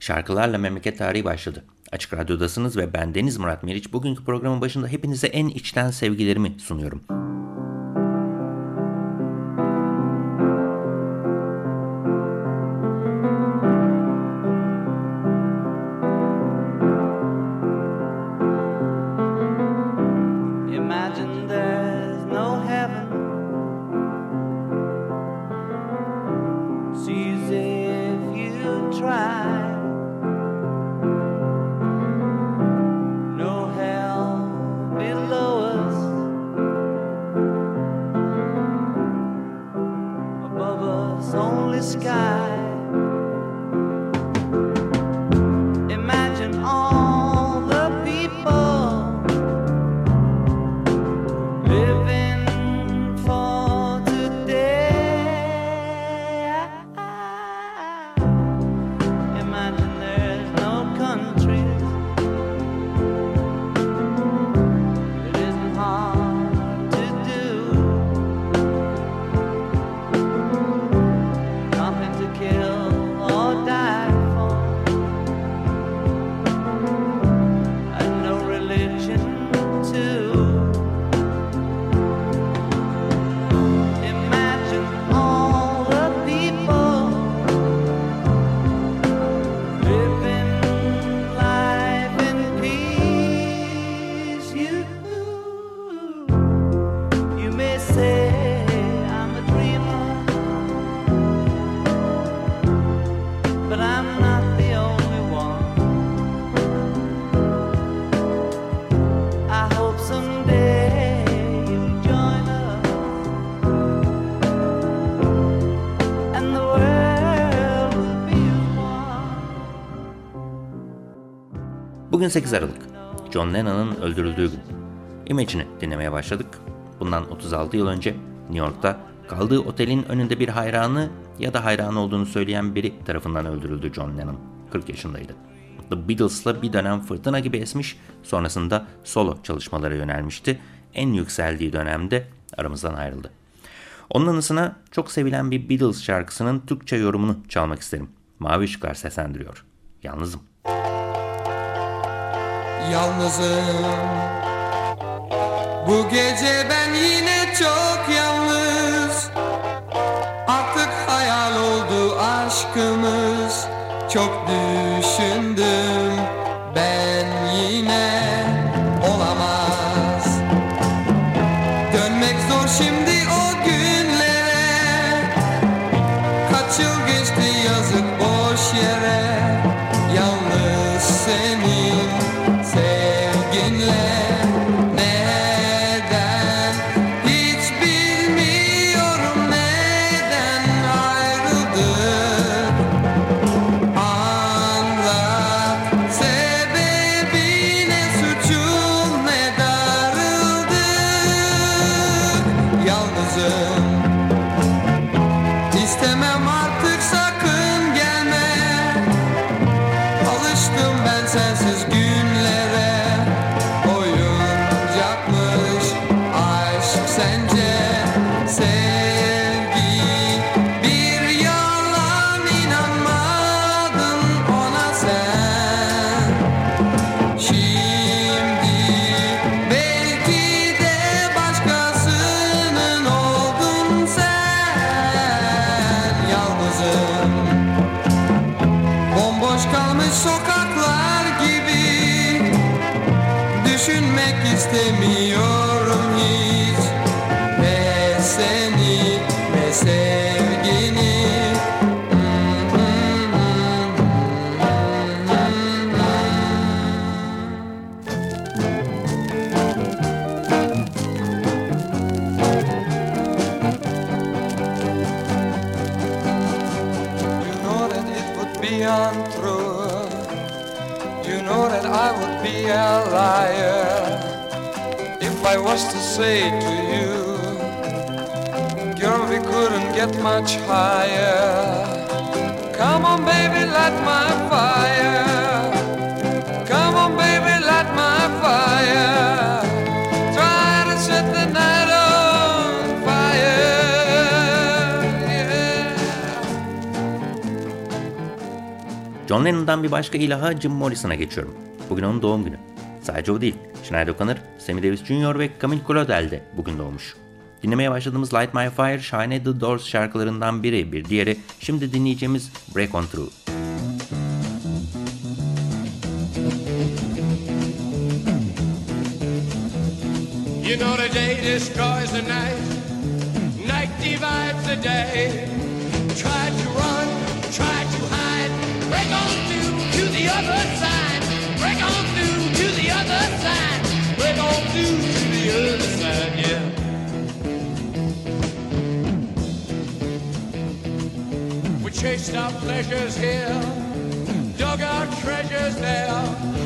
Şarkılarla Memleket Tarihi başladı. Açık Radyo'dasınız ve ben Deniz Murat Meriç. Bugünkü programın başında hepinize en içten sevgilerimi sunuyorum. Bugün 8 Aralık. John Lennon'ın öldürüldüğü gün. Imagine'i dinlemeye başladık. Bundan 36 yıl önce New York'ta kaldığı otelin önünde bir hayranı ya da hayran olduğunu söyleyen biri tarafından öldürüldü John Lennon. 40 yaşındaydı. The Beatles'la bir dönem fırtına gibi esmiş, sonrasında solo çalışmalara yönelmişti. En yükseldiği dönemde aramızdan ayrıldı. Onun anısına çok sevilen bir Beatles şarkısının Türkçe yorumunu çalmak isterim. Mavi Işıklar seslendiriyor. Yalnızım yalnızım. Bu gece ben yine çok yalnız. Artık hayal oldu aşkımız. Çok düşündüm sence. I was to say to you, girl, we couldn't get much higher. Come on, baby, light my fire. Come on, baby, light my fire. Try to set the night on fire. Yeah. John Lennon'dan bir başka ilaha Jim Morrison'a geçiyorum. Bugün onun doğum günü. Sadece o değil. Sinead O'Connor, Sammy Davis Jr. ve Camille Claudel de bugün doğmuş. Dinlemeye başladığımız Light My Fire şahane The Doors şarkılarından biri. Bir diğeri şimdi dinleyeceğimiz Break On Through. You know the day destroys the night, night divides the day. Try to run, try to hide, break on through to the other side, We chased our pleasures here, dug our treasures there,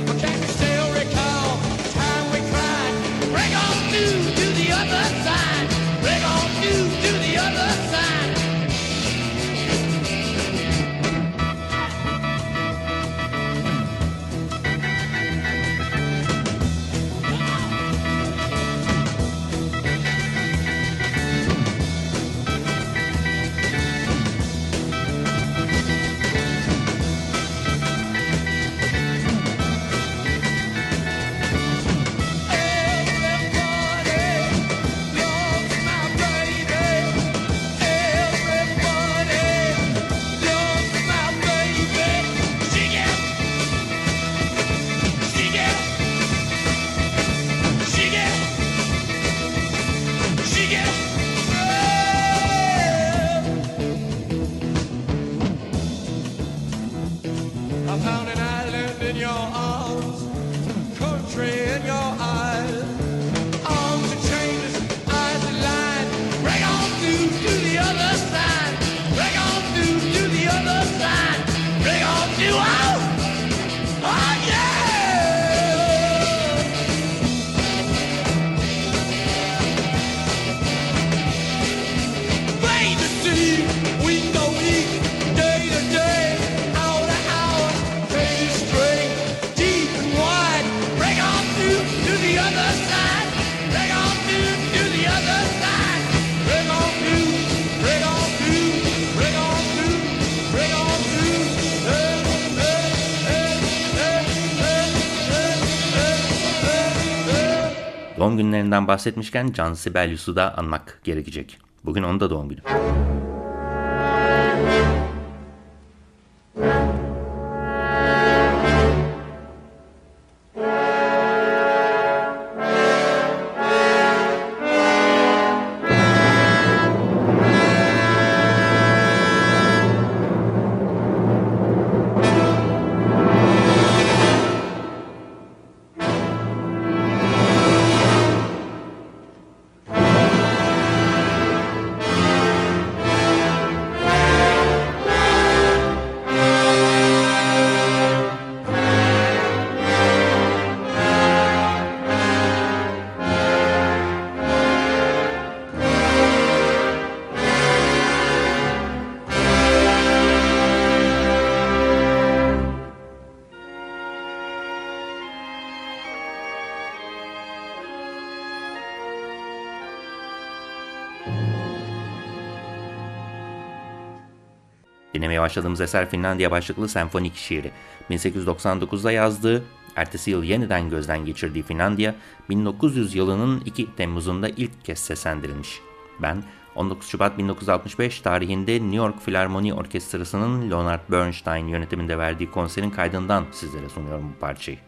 günlerinden bahsetmişken Can Sibelius'u da anmak gerekecek. Bugün onun da doğum günü. Dinlemeye başladığımız eser Finlandiya başlıklı senfonik şiiri. 1899'da yazdığı, ertesi yıl yeniden gözden geçirdiği Finlandiya, 1900 yılının 2 Temmuz'unda ilk kez seslendirilmiş. Ben 19 Şubat 1965 tarihinde New York Filarmoni Orkestrası'nın Leonard Bernstein yönetiminde verdiği konserin kaydından sizlere sunuyorum bu parçayı.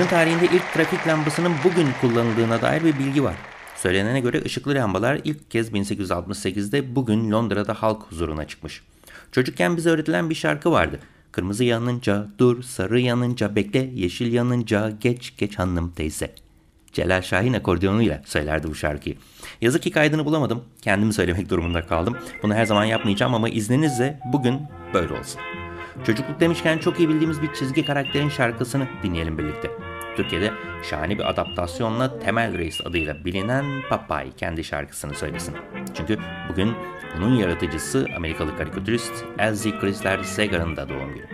Günün tarihinde ilk trafik lambasının bugün kullanıldığına dair bir bilgi var. Söylenene göre ışıklı lambalar ilk kez 1868'de bugün Londra'da halk huzuruna çıkmış. Çocukken bize öğretilen bir şarkı vardı. Kırmızı yanınca dur, sarı yanınca bekle, yeşil yanınca geç geç hanım teyze. Celal Şahin akordiyonuyla söylerdi bu şarkıyı. Yazık ki kaydını bulamadım. Kendimi söylemek durumunda kaldım. Bunu her zaman yapmayacağım ama izninizle bugün böyle olsun. Çocukluk demişken çok iyi bildiğimiz bir çizgi karakterin şarkısını dinleyelim birlikte. Türkiye'de şahane bir adaptasyonla Temel Reis adıyla bilinen Papay kendi şarkısını söylesin. Çünkü bugün onun yaratıcısı Amerikalı karikatürist Elzie Chrysler Segar'ın da doğum günü.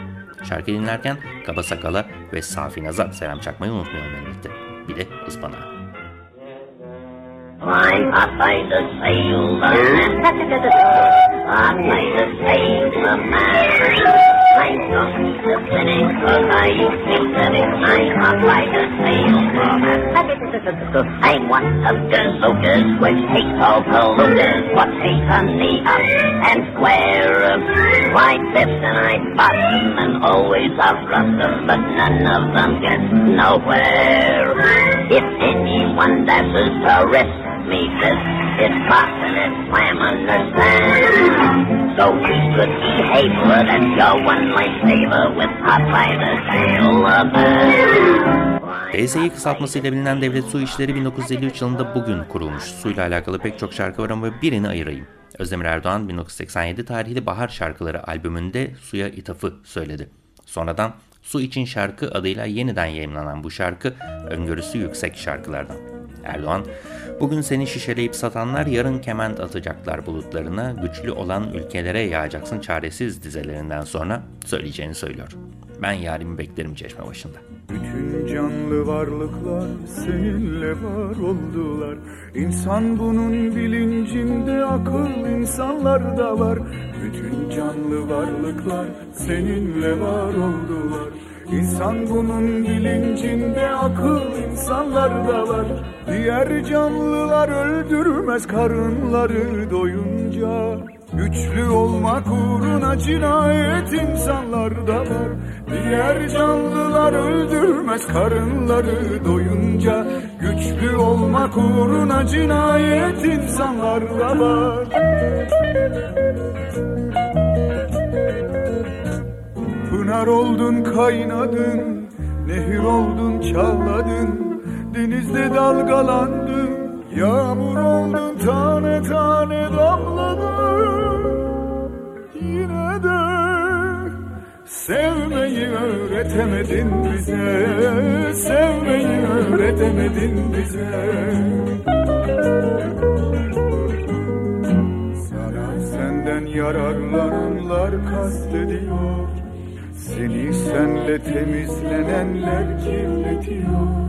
Şarkı dinlerken Kaba Sakala ve Safi Naz'a selam çakmayı unutmayalım elbette. Bir de ıspanağı. I'm Popeye the Sailor Man. I'm one I can't like a snail. I a which takes all polluters. What takes on the up and square of white lips, and I bought and always have loved them, but none of them gets nowhere. If anyone dares to arrest me this, it's possible, it's slam understand. So we could behave for that your one lifesaver with Popeye the Sailor Man. DSİ kısaltmasıyla bilinen Devlet Su İşleri 1953 yılında bugün kurulmuş. Suyla alakalı pek çok şarkı var ama birini ayırayım. Özdemir Erdoğan 1987 tarihli Bahar Şarkıları albümünde suya ithafı söyledi. Sonradan Su İçin Şarkı adıyla yeniden yayınlanan bu şarkı öngörüsü yüksek şarkılardan. Erdoğan, bugün seni şişeleyip satanlar yarın kement atacaklar bulutlarına, güçlü olan ülkelere yağacaksın çaresiz dizelerinden sonra söyleyeceğini söylüyor. Ben yarimi beklerim çeşme başında. Bütün canlı varlıklar seninle var oldular. İnsan bunun bilincinde akıl insanlarda var. Bütün canlı varlıklar seninle var oldular. İnsan bunun bilincinde akıl insanlarda var. Diğer canlılar öldürmez karınları doyunca. Güçlü olmak uğruna cinayet insanlarda var. Diğer canlılar öldürmez karınları doyunca. Güçlü olmak uğruna cinayet insanlarda var. Pınar oldun kaynadın, nehir oldun çağladın, denizde dalgalandın, yağmur oldun tane tane damladın. Yine de sevmeyi öğretemedin bize, sevmeyi öğretemedin bize. Sana senden yararlananlar kastediyor. Seni senle temizlenenler kirletiyor.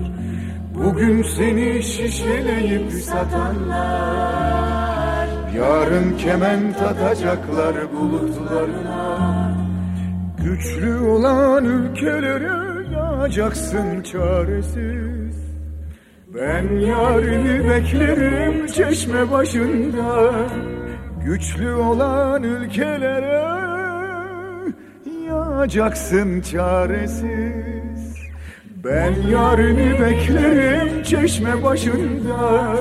Bugün seni şişeleyip satanlar Yarın kement atacaklar bulutlarına. Güçlü olan ülkelere yağacaksın çaresiz. Ben yarını beklerim çeşme başında. Güçlü olan ülkelere yağacaksın çaresiz. Ben yarını beklerim çeşme başında.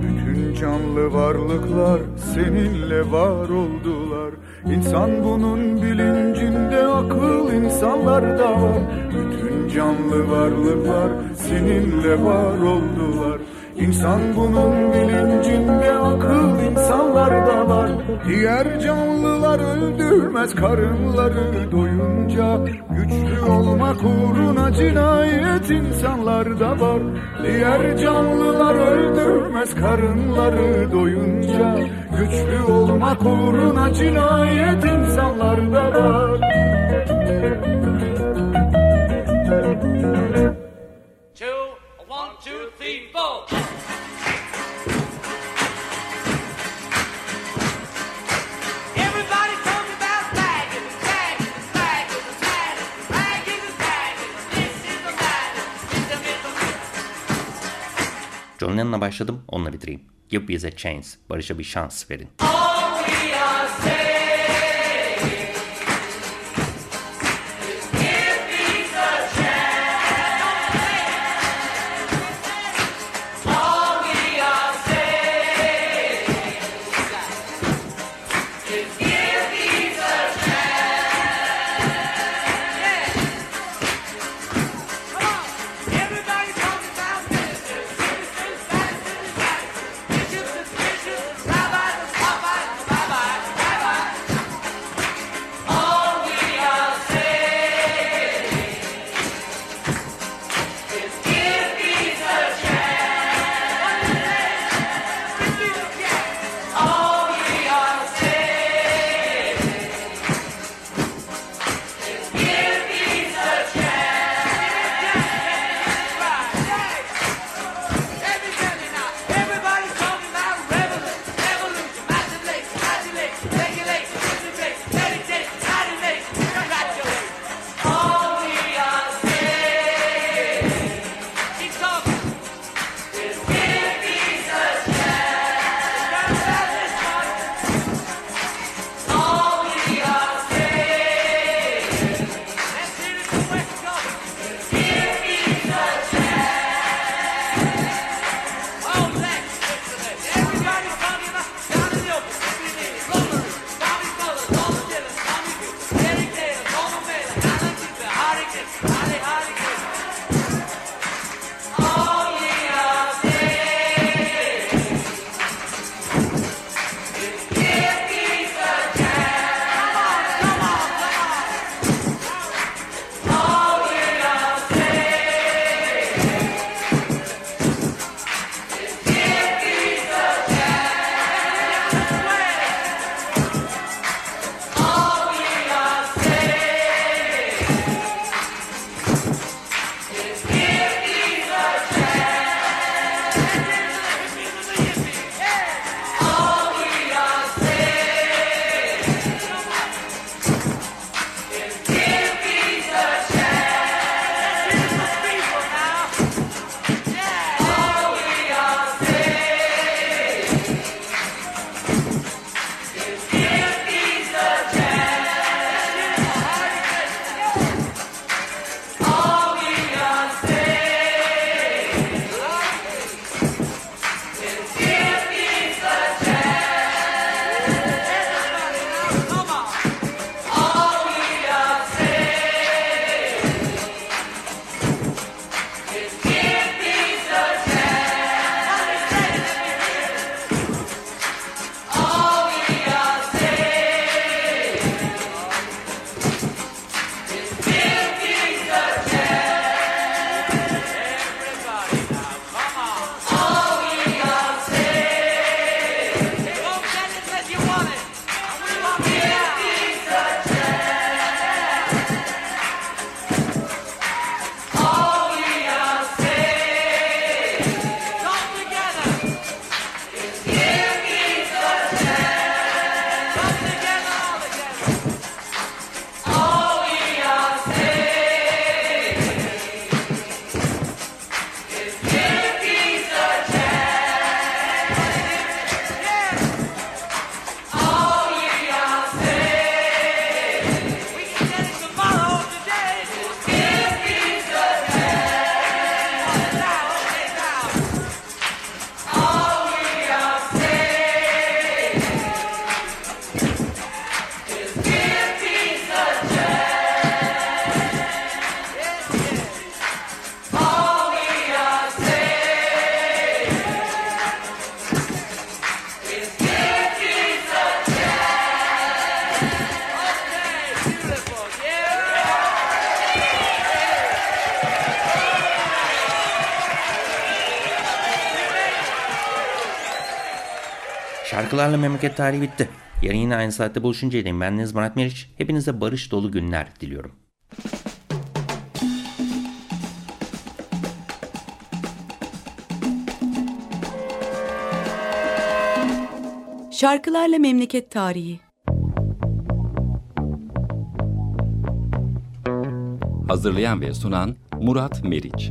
Bütün canlı varlıklar seninle var oldular. İnsan bunun bilincinde akıl insanlarda. Var Bütün canlı varlıklar seninle var oldular İnsan bunun bilincinde akıl insanlarda var. Diğer canlılar öldürmez karınları doyunca Güçlü olmak uğruna cinayet insanlarda var. Diğer canlılar öldürmez karınları doyunca Güçlü olmak uğruna cinayet insanlarda var John Lennon'la başladım, onunla bitireyim. Give Biz a Chance, Barış'a bir şans verin. Şarkılarla memleket tarihi bitti. Yarın yine aynı saatte buluşuncaya. Ben Deniz Murat Meriç. Hepinize barış dolu günler diliyorum. Şarkılarla Memleket Tarihi Hazırlayan ve sunan Murat Meriç.